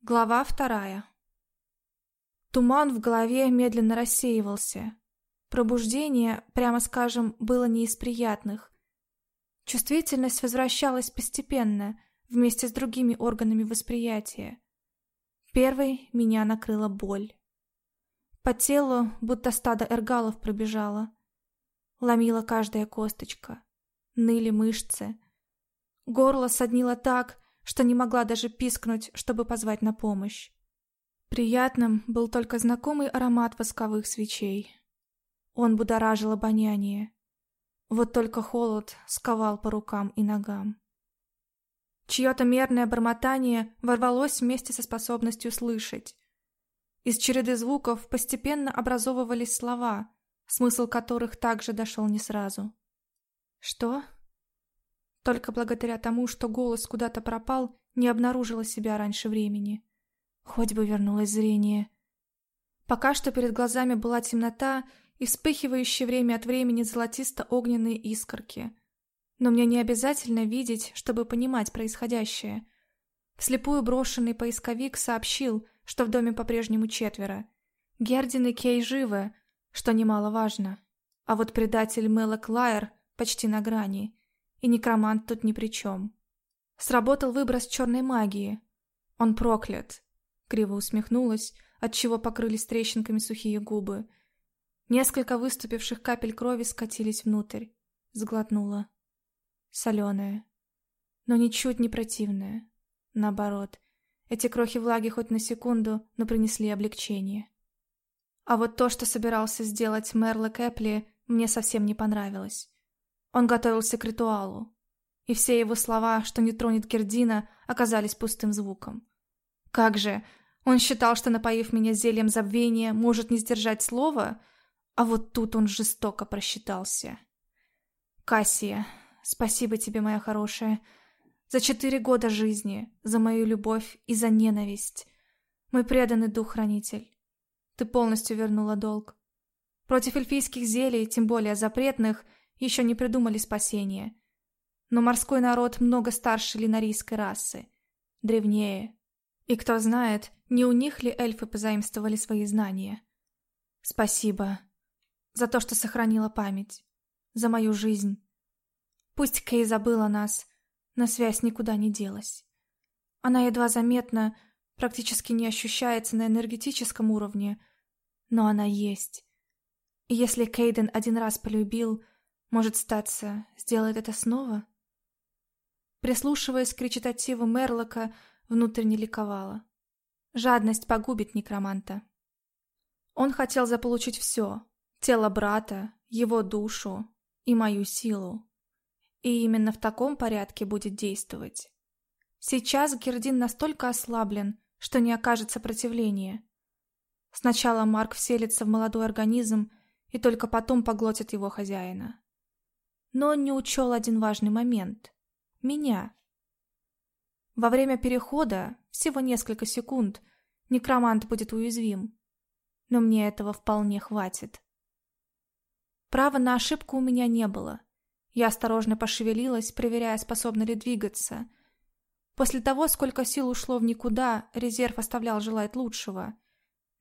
Глава вторая. Туман в голове медленно рассеивался. Пробуждение, прямо скажем, было не из приятных. Чувствительность возвращалась постепенно, вместе с другими органами восприятия. Первой меня накрыла боль. По телу будто стадо эргалов пробежало. Ломила каждая косточка. Ныли мышцы. Горло соднило так, что не могла даже пискнуть, чтобы позвать на помощь. Приятным был только знакомый аромат восковых свечей. Он будоражил обоняние. Вот только холод сковал по рукам и ногам. Чье-то мерное бормотание ворвалось вместе со способностью слышать. Из череды звуков постепенно образовывались слова, смысл которых также дошел не сразу. «Что?» Только благодаря тому, что голос куда-то пропал, не обнаружила себя раньше времени. Хоть бы вернулось зрение. Пока что перед глазами была темнота и вспыхивающие время от времени золотисто-огненные искорки. Но мне не обязательно видеть, чтобы понимать происходящее. Вслепую брошенный поисковик сообщил, что в доме по-прежнему четверо. Гердин и Кей живы, что немаловажно. А вот предатель Мелок Лайер почти на грани и некромант тут ни при чем. Сработал выброс черной магии. Он проклят. Криво усмехнулась, отчего покрылись трещинками сухие губы. Несколько выступивших капель крови скатились внутрь. Сглотнула. Соленая. Но ничуть не противная. Наоборот, эти крохи влаги хоть на секунду, но принесли облегчение. А вот то, что собирался сделать Мерлок Эпли, мне совсем не понравилось. Он готовился к ритуалу, и все его слова, что не тронет Кердина, оказались пустым звуком. Как же, он считал, что, напоив меня зельем забвения, может не сдержать слова, а вот тут он жестоко просчитался. Кассия, спасибо тебе, моя хорошая, за четыре года жизни, за мою любовь и за ненависть. Мой преданный дух-хранитель. Ты полностью вернула долг. Против эльфийских зелий, тем более запретных, еще не придумали спасения. Но морской народ много старше линарийской расы, древнее. И кто знает, не у них ли эльфы позаимствовали свои знания. Спасибо за то, что сохранила память, за мою жизнь. Пусть Кей забыла нас, но связь никуда не делась. Она едва заметна, практически не ощущается на энергетическом уровне, но она есть. И если Кейден один раз полюбил, может, статься, сделает это снова? Прислушиваясь к речитативу Мерлока, внутренне ликовала. Жадность погубит некроманта. Он хотел заполучить все — тело брата, его душу и мою силу. И именно в таком порядке будет действовать. Сейчас Гердин настолько ослаблен, что не окажет сопротивления. Сначала Марк вселится в молодой организм и только потом поглотит его хозяина но он не учел один важный момент — меня. Во время перехода, всего несколько секунд, некромант будет уязвим, но мне этого вполне хватит. Права на ошибку у меня не было. Я осторожно пошевелилась, проверяя, способна ли двигаться. После того, сколько сил ушло в никуда, резерв оставлял желать лучшего.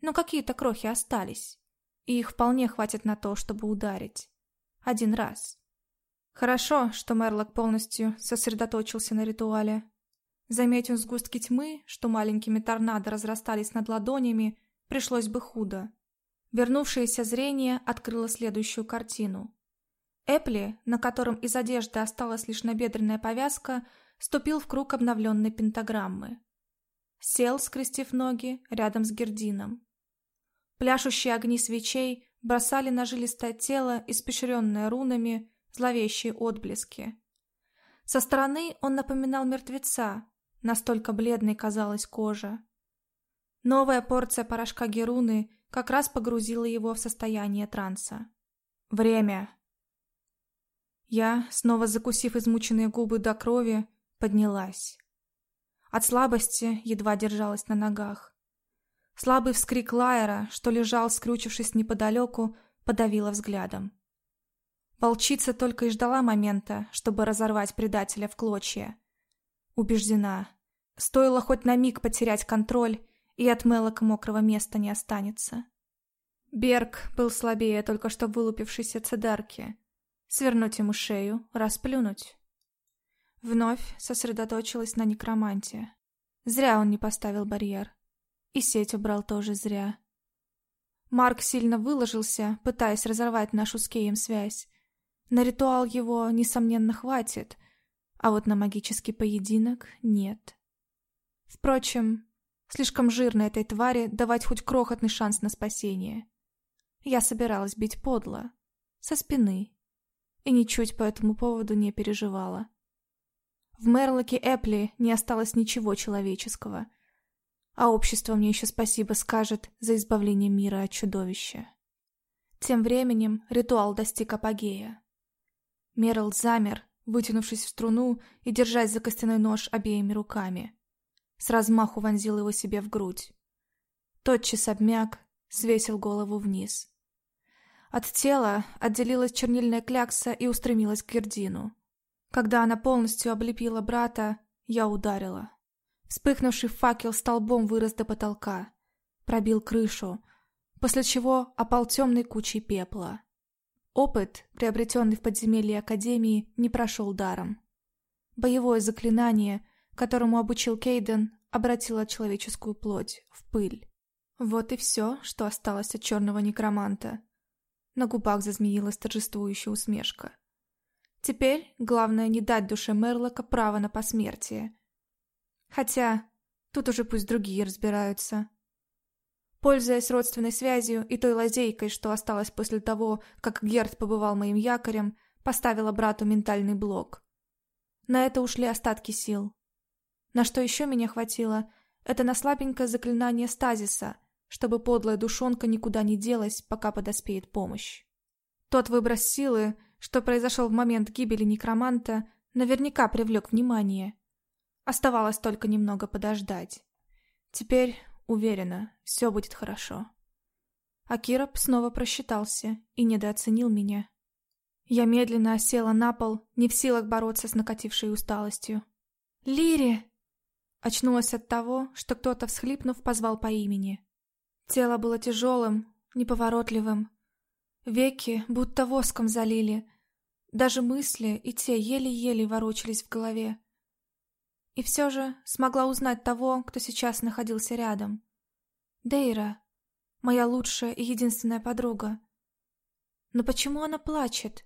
Но какие-то крохи остались, и их вполне хватит на то, чтобы ударить. Один раз. Хорошо, что Мерлок полностью сосредоточился на ритуале. Заметив сгустки тьмы, что маленькими торнадо разрастались над ладонями, пришлось бы худо. Вернувшееся зрение открыло следующую картину. Эпли, на котором из одежды осталась лишь набедренная повязка, ступил в круг обновленной пентаграммы. Сел, скрестив ноги, рядом с Гердином. Пляшущие огни свечей бросали на жилистое тело, испещренное рунами, зловещие отблески. Со стороны он напоминал мертвеца, настолько бледной казалась кожа. Новая порция порошка Геруны как раз погрузила его в состояние транса. Время. Я, снова закусив измученные губы до крови, поднялась. От слабости едва держалась на ногах. Слабый вскрик Лайера, что лежал, скрючившись неподалеку, подавила взглядом. Волчица только и ждала момента, чтобы разорвать предателя в клочья. Убеждена, Стоило хоть на миг потерять контроль, и от Мелока мокрого места не останется. Берг был слабее только что вылупившейся цедарки. Свернуть ему шею, расплюнуть. Вновь сосредоточилась на некроманте. Зря он не поставил барьер. И сеть убрал тоже зря. Марк сильно выложился, пытаясь разорвать нашу с Кеем связь. На ритуал его, несомненно, хватит, а вот на магический поединок нет. Впрочем, слишком жирно этой твари давать хоть крохотный шанс на спасение. Я собиралась бить подло, со спины, и ничуть по этому поводу не переживала. В Мерлоке Эпли не осталось ничего человеческого, а общество мне еще спасибо скажет за избавление мира от чудовища. Тем временем ритуал достиг апогея. Мерл замер, вытянувшись в струну и держась за костяной нож обеими руками. С размаху вонзил его себе в грудь. Тотчас обмяк, свесил голову вниз. От тела отделилась чернильная клякса и устремилась к Гердину. Когда она полностью облепила брата, я ударила. Вспыхнувший факел столбом вырос до потолка, пробил крышу, после чего опал темной кучей пепла. Опыт, приобретенный в подземелье Академии, не прошел даром. Боевое заклинание, которому обучил Кейден, обратило человеческую плоть в пыль. Вот и все, что осталось от черного некроманта. На губах зазмеилась торжествующая усмешка. Теперь главное не дать душе Мерлока право на посмертие. Хотя тут уже пусть другие разбираются. Пользуясь родственной связью и той лазейкой, что осталось после того, как Герд побывал моим якорем, поставила брату ментальный блок. На это ушли остатки сил. На что еще меня хватило, это на слабенькое заклинание стазиса, чтобы подлая душонка никуда не делась, пока подоспеет помощь. Тот выброс силы, что произошел в момент гибели некроманта, наверняка привлек внимание. Оставалось только немного подождать. Теперь, уверена, все будет хорошо. Акироп снова просчитался и недооценил меня. Я медленно осела на пол, не в силах бороться с накатившей усталостью. «Лири!» Очнулась от того, что кто-то, всхлипнув, позвал по имени. Тело было тяжелым, неповоротливым, Веки будто воском залили. Даже мысли и те еле-еле ворочались в голове. И все же смогла узнать того, кто сейчас находился рядом. Дейра, моя лучшая и единственная подруга. Но почему она плачет?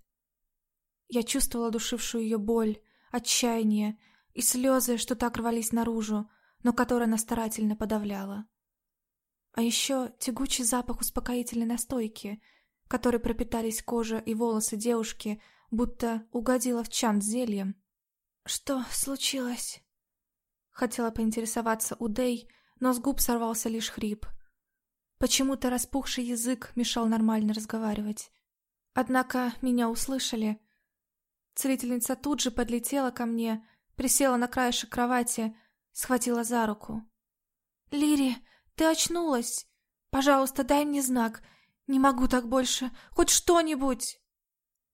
Я чувствовала душившую ее боль, отчаяние и слезы, что так рвались наружу, но которые она старательно подавляла. А еще тягучий запах успокоительной настойки — которой пропитались кожа и волосы девушки, будто угодила в чан с зельем. «Что случилось?» Хотела поинтересоваться у Дэй, но с губ сорвался лишь хрип. Почему-то распухший язык мешал нормально разговаривать. Однако меня услышали. Целительница тут же подлетела ко мне, присела на краешек кровати, схватила за руку. «Лири, ты очнулась! Пожалуйста, дай мне знак, «Не могу так больше! Хоть что-нибудь!»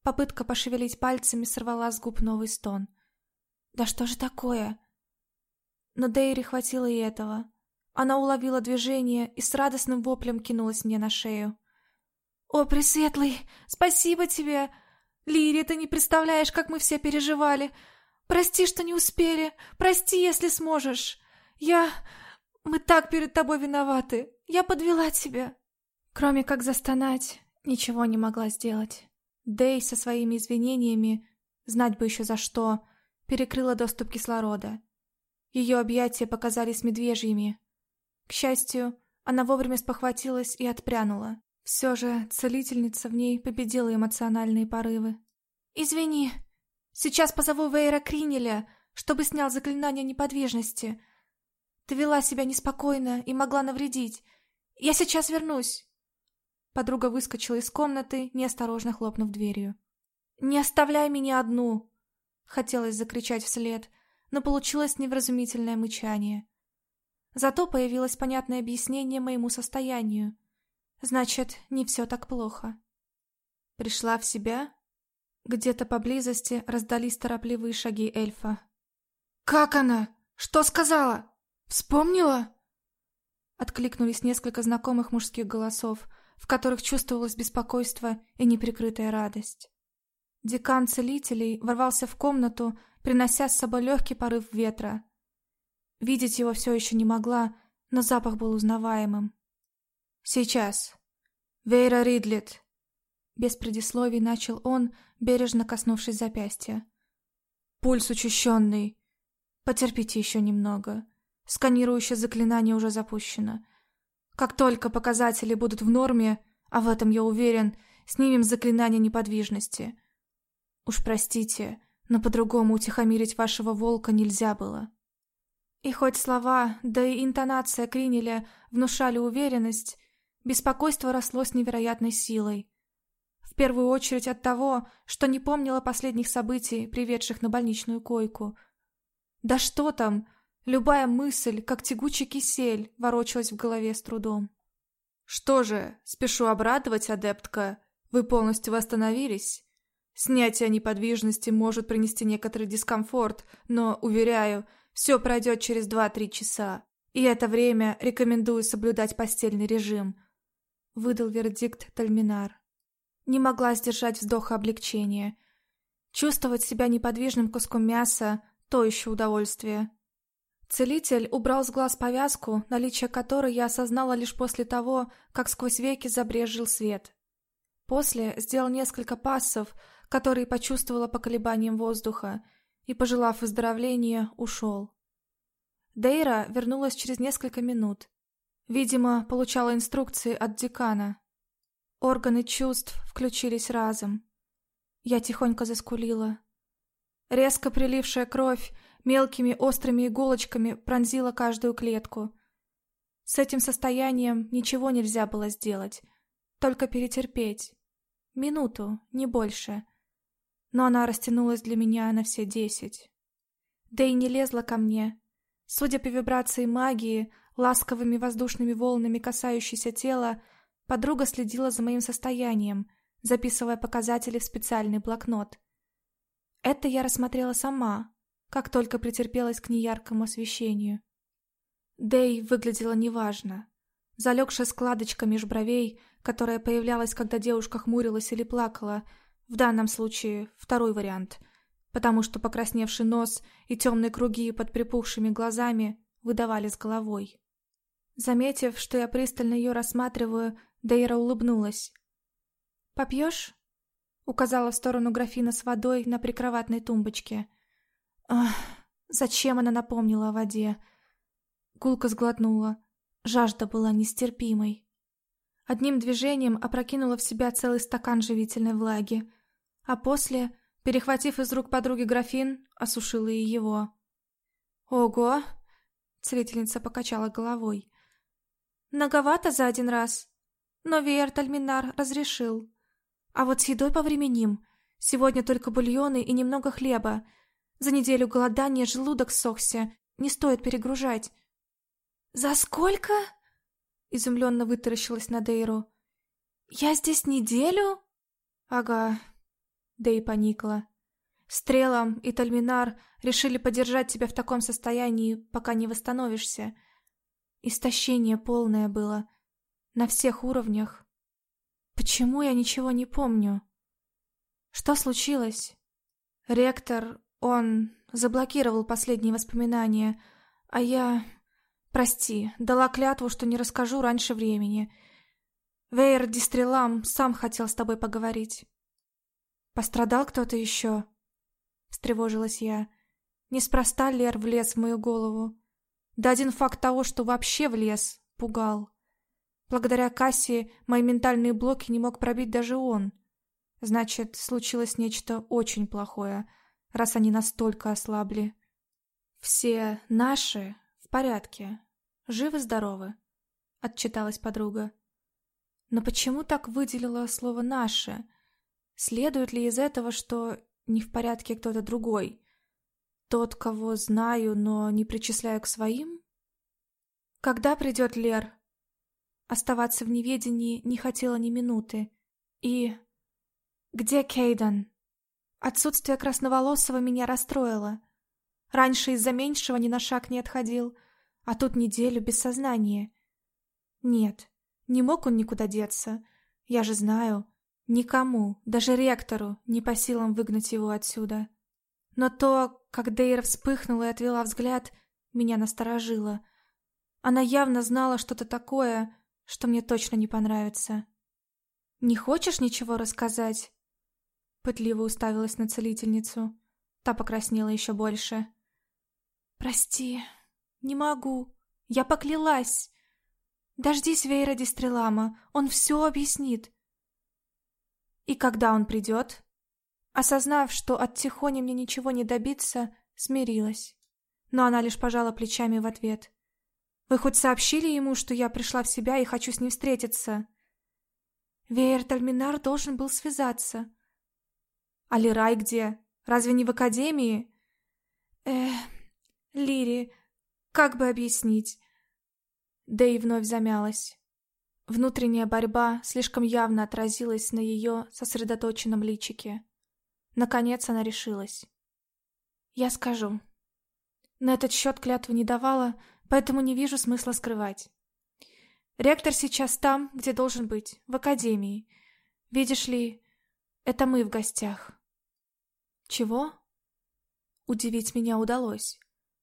Попытка пошевелить пальцами сорвала с губ новый стон. «Да что же такое?» Но Дейри хватило и этого. Она уловила движение и с радостным воплем кинулась мне на шею. «О, Пресветлый, спасибо тебе! Лири, ты не представляешь, как мы все переживали! Прости, что не успели! Прости, если сможешь! Я... Мы так перед тобой виноваты! Я подвела тебя!» Кроме как застонать, ничего не могла сделать. Дэй со своими извинениями, знать бы еще за что, перекрыла доступ кислорода. Ее объятия показались медвежьими. К счастью, она вовремя спохватилась и отпрянула. Все же целительница в ней победила эмоциональные порывы. «Извини, сейчас позову Вейра Кринеля, чтобы снял заклинание неподвижности. Ты вела себя неспокойно и могла навредить. Я сейчас вернусь». Подруга выскочила из комнаты, неосторожно хлопнув дверью. «Не оставляй меня одну!» Хотелось закричать вслед, но получилось невразумительное мычание. Зато появилось понятное объяснение моему состоянию. Значит, не все так плохо. Пришла в себя? Где-то поблизости раздались торопливые шаги эльфа. «Как она? Что сказала? Вспомнила?» Откликнулись несколько знакомых мужских голосов, в которых чувствовалось беспокойство и неприкрытая радость. Декан целителей ворвался в комнату, принося с собой легкий порыв ветра. Видеть его все еще не могла, но запах был узнаваемым. «Сейчас. Вейра Ридлет!» Без предисловий начал он, бережно коснувшись запястья. «Пульс учащенный. Потерпите еще немного. Сканирующее заклинание уже запущено. Как только показатели будут в норме, а в этом я уверен, снимем заклинание неподвижности. Уж простите, но по-другому утихомирить вашего волка нельзя было». И хоть слова, да и интонация Кринеля внушали уверенность, беспокойство росло с невероятной силой. В первую очередь от того, что не помнила последних событий, приведших на больничную койку. Да что там, любая мысль, как тягучий кисель, ворочалась в голове с трудом. «Что же, спешу обрадовать, адептка, вы полностью восстановились?» Снятие неподвижности может принести некоторый дискомфорт, но, уверяю, все пройдет через два-три часа, и это время рекомендую соблюдать постельный режим», — выдал вердикт Тальминар. Не могла сдержать вздоха облегчения. Чувствовать себя неподвижным куском мяса — то еще удовольствие. Целитель убрал с глаз повязку, наличие которой я осознала лишь после того, как сквозь веки забрежил свет. После сделал несколько пассов, которые почувствовала по колебаниям воздуха — и, пожелав выздоровления, ушел. Дейра вернулась через несколько минут. Видимо, получала инструкции от декана. Органы чувств включились разом. Я тихонько заскулила. Резко прилившая кровь мелкими острыми иголочками пронзила каждую клетку. С этим состоянием ничего нельзя было сделать, только перетерпеть. Минуту, не больше — но она растянулась для меня на все десять. Да и не лезла ко мне. Судя по вибрации магии, ласковыми воздушными волнами касающейся тела, подруга следила за моим состоянием, записывая показатели в специальный блокнот. Это я рассмотрела сама, как только претерпелась к неяркому освещению. Дэй выглядела неважно. Залегшая складочка меж бровей, которая появлялась, когда девушка хмурилась или плакала, в данном случае второй вариант, потому что покрасневший нос и темные круги под припухшими глазами выдавали с головой. Заметив, что я пристально ее рассматриваю, Дейра улыбнулась. «Попьешь?» — указала в сторону графина с водой на прикроватной тумбочке. «Ах, зачем она напомнила о воде?» Гулка сглотнула. Жажда была нестерпимой. Одним движением опрокинула в себя целый стакан живительной влаги а после, перехватив из рук подруги графин, осушила и его. «Ого!» — целительница покачала головой. «Многовато за один раз, но Веер Тальминар разрешил. А вот с едой повременим. Сегодня только бульоны и немного хлеба. За неделю голодания желудок сохся, не стоит перегружать». «За сколько?» — изумленно вытаращилась на Дейру. «Я здесь неделю?» «Ага, да и поникла. Стрелом и Тальминар решили подержать тебя в таком состоянии, пока не восстановишься. Истощение полное было. На всех уровнях. Почему я ничего не помню? Что случилось? Ректор, он заблокировал последние воспоминания, а я... Прости, дала клятву, что не расскажу раньше времени. Вейер Дистрелам сам хотел с тобой поговорить. Пострадал кто-то еще? Встревожилась я. Неспроста Лер влез в мою голову. Да один факт того, что вообще влез, пугал. Благодаря Кассии мои ментальные блоки не мог пробить даже он. Значит, случилось нечто очень плохое, раз они настолько ослабли. Все наши в порядке, живы-здоровы, отчиталась подруга. Но почему так выделила слово «наши»? Следует ли из этого, что не в порядке кто-то другой? Тот, кого знаю, но не причисляю к своим? Когда придет Лер? Оставаться в неведении не хотела ни минуты. И... Где Кейден? Отсутствие Красноволосого меня расстроило. Раньше из-за меньшего ни на шаг не отходил, а тут неделю без сознания. Нет, не мог он никуда деться. Я же знаю, никому, даже ректору, не по силам выгнать его отсюда. Но то, как Дейра вспыхнула и отвела взгляд, меня насторожило. Она явно знала что-то такое, что мне точно не понравится. «Не хочешь ничего рассказать?» Пытливо уставилась на целительницу. Та покраснела еще больше. «Прости, не могу. Я поклялась. Дождись Вейра Дистрелама, он все объяснит». «И когда он придет?» Осознав, что от Тихони мне ничего не добиться, смирилась. Но она лишь пожала плечами в ответ. «Вы хоть сообщили ему, что я пришла в себя и хочу с ним встретиться?» Веер Тальминар должен был связаться. «А Лирай где? Разве не в академии?» «Эх, Лири, как бы объяснить?» Да и вновь замялась. Внутренняя борьба слишком явно отразилась на ее сосредоточенном личике. Наконец она решилась. «Я скажу. На этот счет клятву не давала, поэтому не вижу смысла скрывать. Ректор сейчас там, где должен быть, в академии. Видишь ли, это мы в гостях». «Чего?» Удивить меня удалось.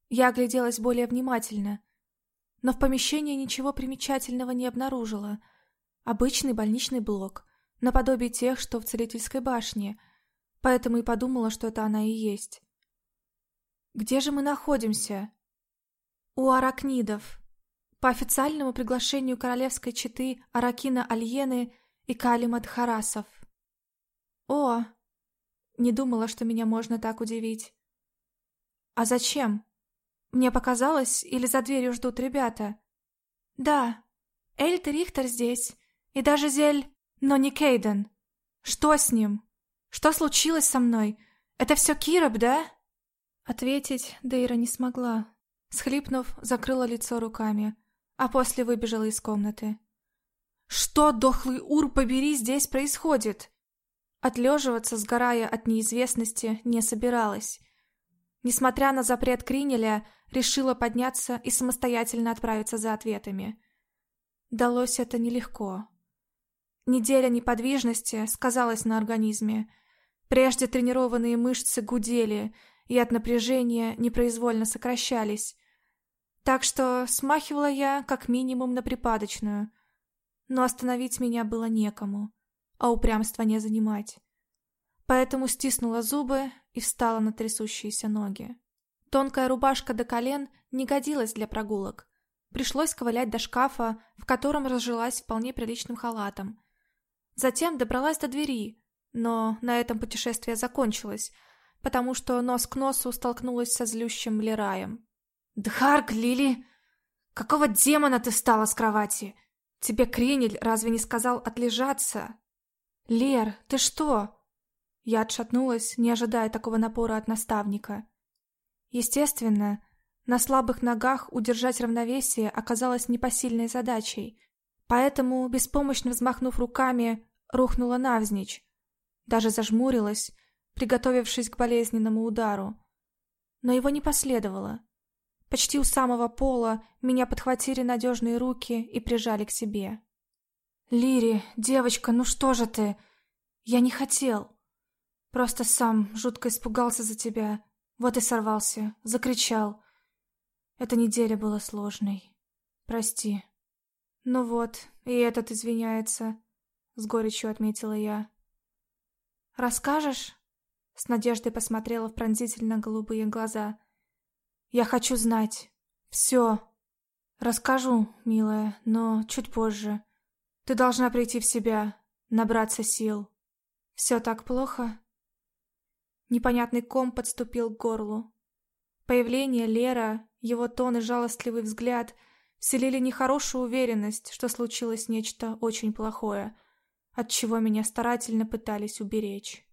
Я огляделась более внимательно, но в помещении ничего примечательного не обнаружила. Обычный больничный блок, наподобие тех, что в целительской башне — поэтому и подумала, что это она и есть. «Где же мы находимся?» «У аракнидов. По официальному приглашению королевской четы Аракина Альены и Калима Дхарасов». «О!» Не думала, что меня можно так удивить. «А зачем? Мне показалось, или за дверью ждут ребята?» «Да, Эльт и Рихтер здесь, и даже Зель, но не Кейден. Что с ним?» Что случилось со мной? Это все Кироп, да?» Ответить Дейра не смогла. Схлипнув, закрыла лицо руками, а после выбежала из комнаты. «Что, дохлый ур, побери, здесь происходит?» Отлеживаться, сгорая от неизвестности, не собиралась. Несмотря на запрет Кринеля, решила подняться и самостоятельно отправиться за ответами. Далось это нелегко. Неделя неподвижности сказалась на организме, Прежде тренированные мышцы гудели и от напряжения непроизвольно сокращались. Так что смахивала я как минимум на припадочную. Но остановить меня было некому, а упрямство не занимать. Поэтому стиснула зубы и встала на трясущиеся ноги. Тонкая рубашка до колен не годилась для прогулок. Пришлось ковылять до шкафа, в котором разжилась вполне приличным халатом. Затем добралась до двери, но на этом путешествие закончилось, потому что нос к носу столкнулась со злющим Лераем. «Дхарк, Лили! Какого демона ты стала с кровати? Тебе Кренель разве не сказал отлежаться?» «Лер, ты что?» Я отшатнулась, не ожидая такого напора от наставника. Естественно, на слабых ногах удержать равновесие оказалось непосильной задачей, поэтому, беспомощно взмахнув руками, рухнула навзничь, даже зажмурилась, приготовившись к болезненному удару. Но его не последовало. Почти у самого пола меня подхватили надежные руки и прижали к себе. «Лири, девочка, ну что же ты? Я не хотел. Просто сам жутко испугался за тебя. Вот и сорвался, закричал. Эта неделя была сложной. Прости». «Ну вот, и этот извиняется», — с горечью отметила я. «Расскажешь?» С надеждой посмотрела в пронзительно-голубые глаза. «Я хочу знать. Все. Расскажу, милая, но чуть позже. Ты должна прийти в себя, набраться сил. Все так плохо?» Непонятный ком подступил к горлу. Появление Лера, его тон и жалостливый взгляд вселили нехорошую уверенность, что случилось нечто очень плохое — от чего меня старательно пытались уберечь.